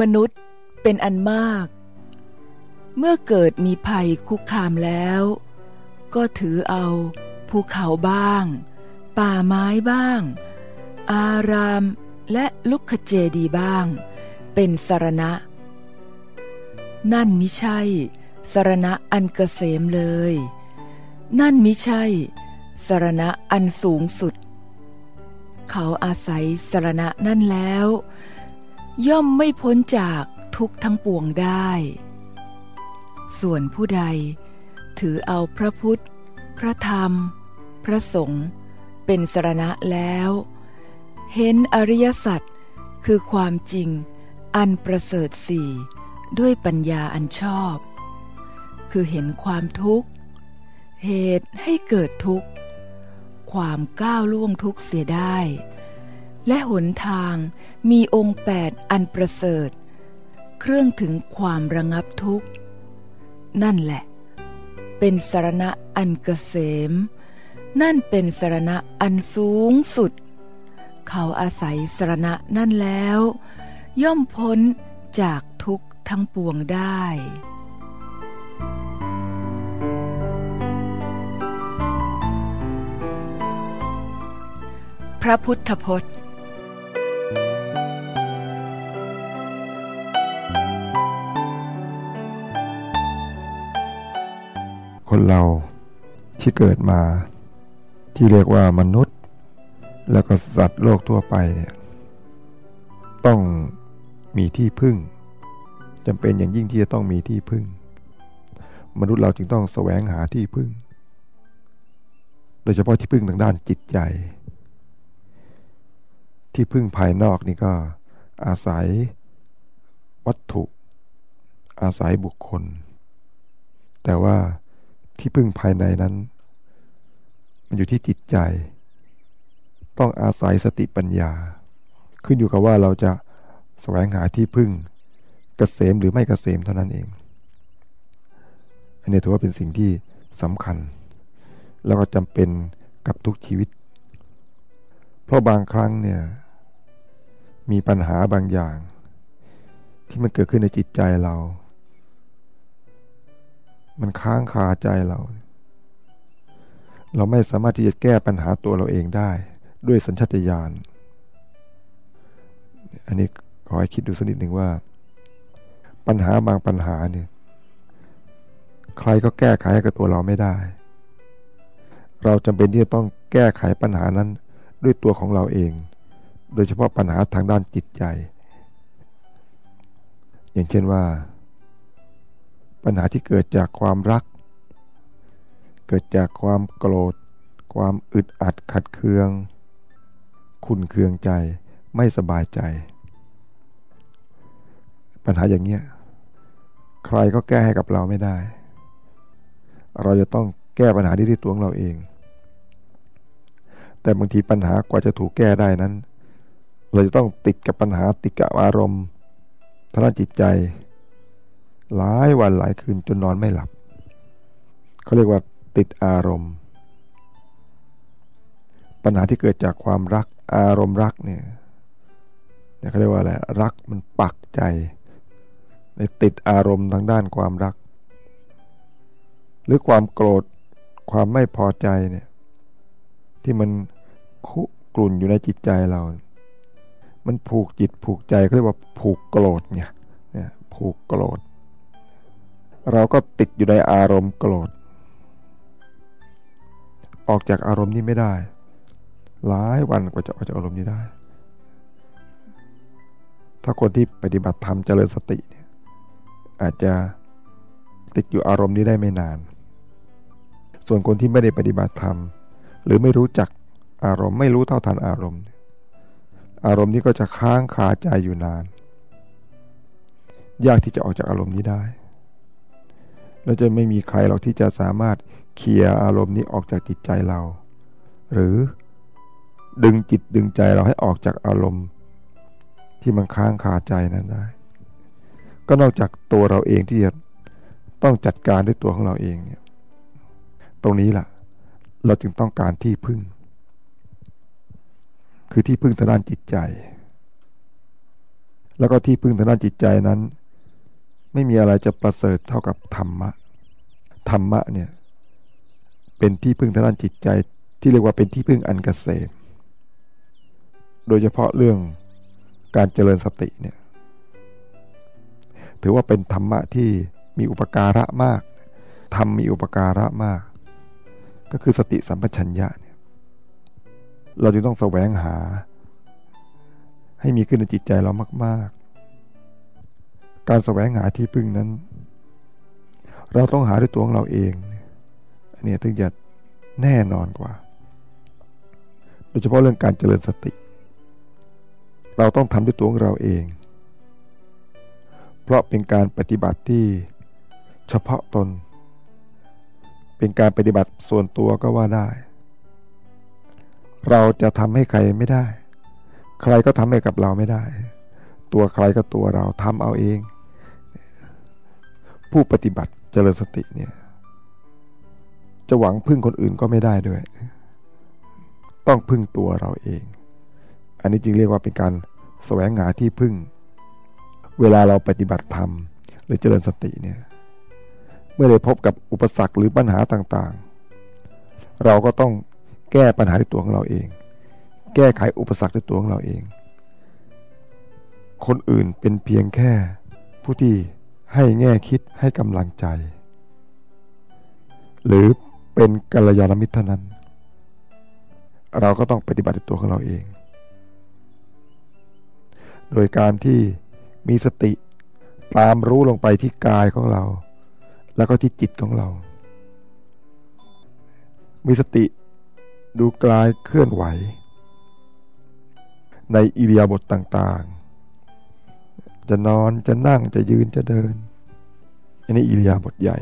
มนุษย์เป็นอันมาก เมื่อเกิดมีภัยคุกคามแล้ว ก็ถือเอาภูเขาบ้าง ป่าไม้บ้าง อารามและลุกขเจดีบ้าง เป็นสรณะ นั่นมิใช่สรณะอันเกษมเลย นั่นมิใช่สรณะอันสูงสุด เขาอาศัยสรณะนั่นแล้ว ย่อมไม่พ้นจากทุกทั้งปวงได้ ส่วนผู้ใด ถือเอาพระพุทธ พระธรรม พระสงฆ์เป็นสรณะแล้ว เห็นอริยสัจคือความจริงอันประเสริฐสี่ด้วยปัญญาอันชอบ คือเห็นความทุกข์ เหตุให้เกิดทุกข์ ความก้าวล่วงทุกข์เสียได้ และหนทางมีองค์แปดอันประเสริฐ เครื่องถึงความระงับทุกข์ นั่นแหละ เป็นสารณะอันเกษม นั่นเป็นสารณะอันสูงสุด เขาอาศัยสารณะนั่นแล้ว ย่อมพ้นจากทุกข์ทั้งปวงได้พระพุทธพจน์ เราที่เกิดมา ที่เรียกว่ามนุษย์ แล้วก็สัตว์โลกทั่วไปเนี่ยต้องมีที่พึ่งจำเป็นอย่างยิ่งที่จะต้องมีที่พึ่ง มนุษย์เราจึงต้องแสวงหาที่พึ่ง โดยเฉพาะที่พึ่งทางด้านจิตใจ ที่พึ่งภายนอกนี่ก็อาศัยวัตถุ อาศัยบุคคล แต่ว่า ที่พึ่งภายในนั้น มันอยู่ที่จิตใจ ต้องอาศัยสติปัญญา ขึ้นอยู่กับว่าเราจะแสวงหาที่พึ่งกษมหรือไม่เกษมเท่านั้นเอง อันนี้ถือว่าเป็นสิ่งที่สำคัญ แล้วก็จำเป็นกับทุกชีวิต เพราะบางครั้งเนี่ยมีปัญหาบางอย่าง ที่มันเกิดขึ้นในจิตใจเรา มันค้างคาใจเรา เราไม่สามารถที่จะแก้ปัญหาตัวเราเองได้ ด้วยสัญชาตญาณ อันนี้ขอให้คิดดูสักนิดหนึ่งว่า ปัญหาบางปัญหาเนี่ย ใครก็แก้ไขกับตัวเราไม่ได้ เราจำเป็นที่จะต้องแก้ไขปัญหานั้นด้วยตัวของเราเอง โดยเฉพาะปัญหาทางด้านจิตใจ อย่างเช่นว่า ปัญหาที่เกิดจากความรัก เกิดจากความโกรธ ความอึดอัดขัดเคืองคุณเคืองใจไม่สบายใจ ปัญหาอย่างเนี้ยใครก็แก้ให้กับเราไม่ได้ เราจะต้องแก้ปัญหาที่ที่ตัวของเราเอง แต่บางทีปัญหากว่าจะถูกแก้ได้นั้น เราจะต้องติดกับปัญหาติดกับอารมณ์ทางจิตใจ หลายวันหลายคืนจนนอนไม่หลับเขาเรียกว่าติดอารมณ์ ปัญหาที่เกิดจากความรักอารมณ์รักเนี่ยเขาเรียกว่าอะไรรักมันปักใจในติดอารมณ์ทางด้านความรัก หรือความโกรธความไม่พอใจเนี่ยที่มันคุกลุ่นอยู่ในจิตใจเรา มันผูกจิตผูกใจเขาเรียกว่าผูกโกรธเนี่ยเนี่ยผูกโกรธ เราก็ติดอยู่ในอารมณ์โกรธ ออกจากอารมณ์นี้ไม่ได้ หลายวันกว่าจะออกจากอารมณ์นี้ได้ ถ้าคนที่ปฏิบัติธรรมเจริญสติเนี่ยอาจจะติดอยู่อารมณ์นี้ได้ไม่นาน ส่วนคนที่ไม่ได้ปฏิบัติธรรม หรือไม่รู้จักอารมณ์ไม่รู้เท่าทันอารมณ์ อารมณ์นี้ก็จะค้างคาใจอยู่นาน ยากที่จะออกจากอารมณ์นี้ได้ เราจะไม่มีใครหรอกที่จะสามารถเคลียร์อารมณ์นี้ออกจากจิตใจเรา หรือดึงจิตดึงใจเราให้ออกจากอารมณ์ ที่มันค้างคาใจนั้นได้ ก็นอกจากตัวเราเองที่จะต้องจัดการด้วยตัวของเราเองเนี่ย ตรงนี้ล่ะ เราจึงต้องการที่พึ่ง คือที่พึ่งทางด้านจิตใจ แล้วก็ที่พึ่งทางด้านจิตใจนั้น ไม่มีอะไรจะประเสริฐเท่ากับธรรมะ ธรรมะเนี่ย เป็นที่พึ่งทางด้านจิตใจที่เรียกว่าเป็นที่พึ่งอันกเกษม โดยเฉพาะเรื่องการเจริญสติเนี่ย ถือว่าเป็นธรรมะที่มีอุปการะมากธรรมมีอุปการะมาก ก็คือสติสัมปชัญญะเนี่ย เราจึงต้องแสวงหา ให้มีขึ้นในจิตใจเรามาก ๆ การแสวงหาที่พึ่งนั้น เราต้องหาด้วยตัวของเราเองอันนี้ถึงจะแน่นอนกว่า โดยเฉพาะเรื่องการเจริญสติ เราต้องทำด้วยตัวของเราเอง เพราะเป็นการปฏิบัติที่เฉพาะตน เป็นการปฏิบัติส่วนตัวก็ว่าได้ เราจะทำให้ใครไม่ได้ ใครก็ทำให้กับเราไม่ได้ ตัวใครก็ตัวเราทำเอาเอง ผู้ปฏิบัติเจริญสติเนี่ย จะหวังพึ่งคนอื่นก็ไม่ได้ด้วย ต้องพึ่งตัวเราเอง อันนี้จึงเรียกว่าเป็นการแสวงหาที่พึ่ง เวลาเราปฏิบัติธรรมหรือเจริญสติเนี่ย เมื่อได้พบกับอุปสรรคหรือปัญหาต่างๆ เราก็ต้องแก้ปัญหาด้วยตัวของเราเอง แก้ไขอุปสรรคด้วยตัวของเราเอง คนอื่นเป็นเพียงแค่ ผู้ที่ให้แง่คิดให้กำลังใจ หรือเป็นกัลยาณมิตรเท่านั้น เราก็ต้องปฏิบัติตัวของเราเอง โดยการที่มีสติตามรู้ลงไปที่กายของเรา แล้วก็ที่จิตของเรา มีสติดูกลายเคลื่อนไหว ในอิริยาบถต่างๆ จะนอนจะนั่งจะยืนจะเดิน อันนี้อิริยาบถใหญ่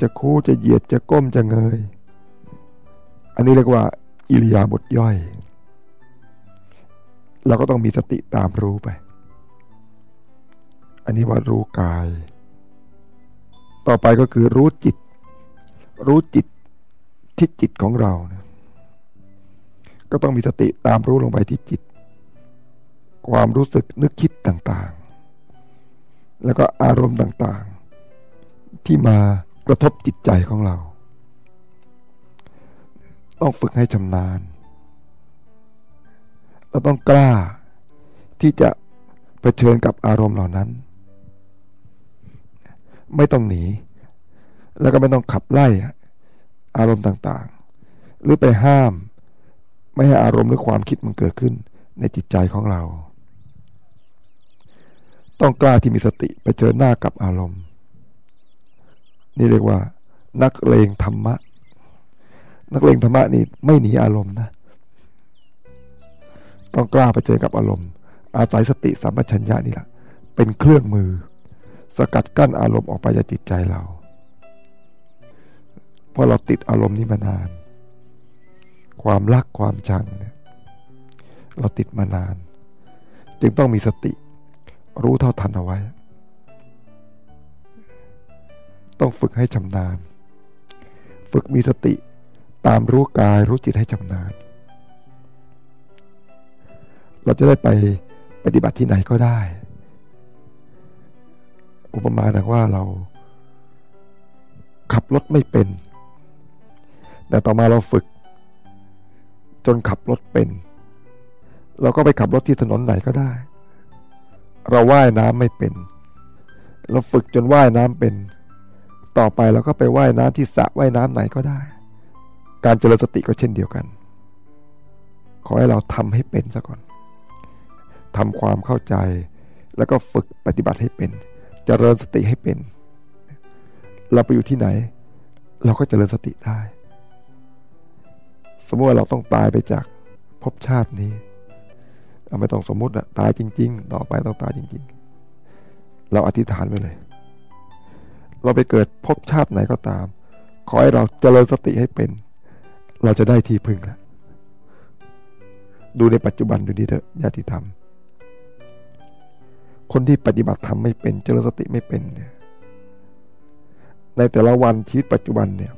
จะคู่จะเหยียดจะก้มจะเงย อันนี้เรียกว่า อิริยาบถย่อย เราก็ต้องมีสติตามรู้ไป อันนี้ว่ารู้กาย ต่อไปก็คือรู้จิต รู้จิตที่จิตของเรานะก็ต้องมีสติตามรู้ลงไปที่จิต ความรู้สึกนึกคิดต่าง แล้วก็อารมณ์ต่างๆ ที่มากระทบจิตใจของเรา ต้องฝึกให้ชำนาญ เราต้องกล้าที่จะะเผชิญกับอารมณ์เหล่านั้น ไม่ต้องหนี แล้วก็ไม่ต้องขับไล่อารมณ์ต่างๆ หรือไปห้าม ไม่ให้อารมณ์หรือความคิดมันเกิดขึ้นในจิตใจของเรา ต้องกล้าที่มีสติไปเจอหน้ากับอารมณ์ นี่เรียกว่า นักเลงธรรมะ นักเลงธรรมะนี่ไม่หนีอารมณ์นะ ต้องกล้าไปเจอกับอารมณ์ อาศัยสติสัมปชัญญะนี่แหละเป็นเครื่องมือ สกัดกั้นอารมณ์ออกไปจากจิตใจเราเพราะเราติดอารมณ์นี้มานาน ความรักความชังเนี่ยเราติดมานาน จึงต้องมีสติ รู้เท่าทันเอาไว้ ต้องฝึกให้ชำนาญ ฝึกมีสติตามรู้กายรู้จิตให้ชำนาญ เราจะได้ไปปฏิบัติที่ไหนก็ได้ อุปมาดังว่าเราขับรถไม่เป็น แต่ต่อมาเราฝึก จนขับรถเป็น เราก็ไปขับรถที่ถนนไหนก็ได้ เราว่ายน้ำไม่เป็น เราฝึกจนว่ายน้ำเป็น ต่อไปเราก็ไปว่ายน้ำที่สระว่ายน้ำไหนก็ได้ การเจริญสติก็เช่นเดียวกัน ขอให้เราทำให้เป็นซะก่อนทำความเข้าใจ แล้วก็ฝึกปฏิบัติให้เป็นจริญสติให้เป็น เราไปอยู่ที่ไหน เราก็เจริญสติได้ สมมติว่าเราต้องตายไปจากภพชาตินี้ เราไม่ต้องสมมุติอะตายจริง ๆ ต่อไปต้องตายจริง ๆ เราอธิษฐานไว้เลย เราไปเกิดภพชาติไหนก็ตาม ขอให้เราเจริญสติให้เป็น เราจะได้ที่พึ่งแล้วดูในปัจจุบันดูดีเถอะญาติธรรม คนที่ปฏิบัติธรรมไม่เป็นเจริญสติไม่เป็นเนี่ยในแต่ละวันชีวิตปัจจุบันเนี่ย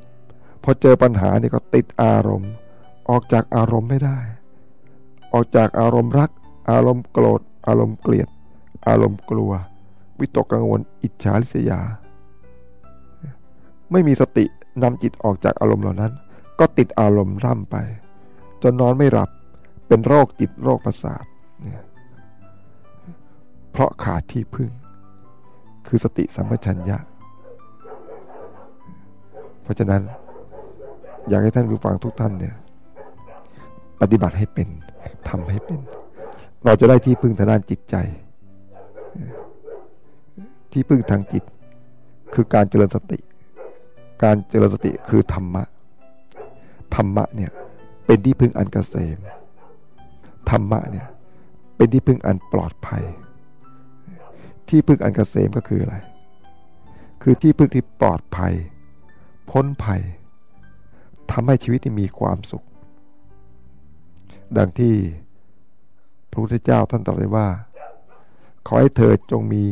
พอเจอปัญหานี่ก็ติดอารมณ์ ออกจากอารมณ์ไม่ได้ ออกจากอารมณ์รัก อารมณ์โกรธ อารมณ์เกลียด อารมณ์กลัว วิตกกังวล อิจฉาริษยา ไม่มีสตินำจิตออกจากอารมณ์เหล่านั้น ก็ติดอารมณ์ร่ำไป จนนอนไม่หลับเป็นโรคจิตโรคประสาทเนี่ยเพราะขาดที่พึ่ง คือสติสัมปชัญญะ เพราะฉะนั้น อยากให้ท่านผู้ฟังทุกท่านเนี่ย ปฏิบัติให้เป็นทำให้เป็น เราจะได้ที่พึ่งทางด้านจิตใจ ที่พึ่งทางจิต คือการเจริญสติ การเจริญสติคือธรรมะ ธรรมะเนี่ยเป็นที่พึ่งอันกเกษม ธรรมะเนี่ยเป็นที่พึ่งอันปลอดภัย ที่พึ่งอันกเกษมก็คืออะไร คือที่พึ่งที่ปลอดภัย พ้นภัยทำให้ชีวิตมีความสุข ดังที่ พระพุทธเจ้าท่านตรัสว่า ขอให้เธอจงมี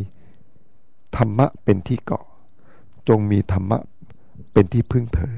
ธรรมะเป็นที่เกาะ จงมีธรรมะเป็นที่พึ่งเธอ